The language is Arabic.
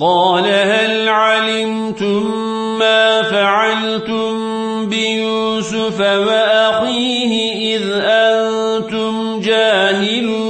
قال هل علمتم ما فعلتم بيوسف وأخيه إذ أنتم جاهلون؟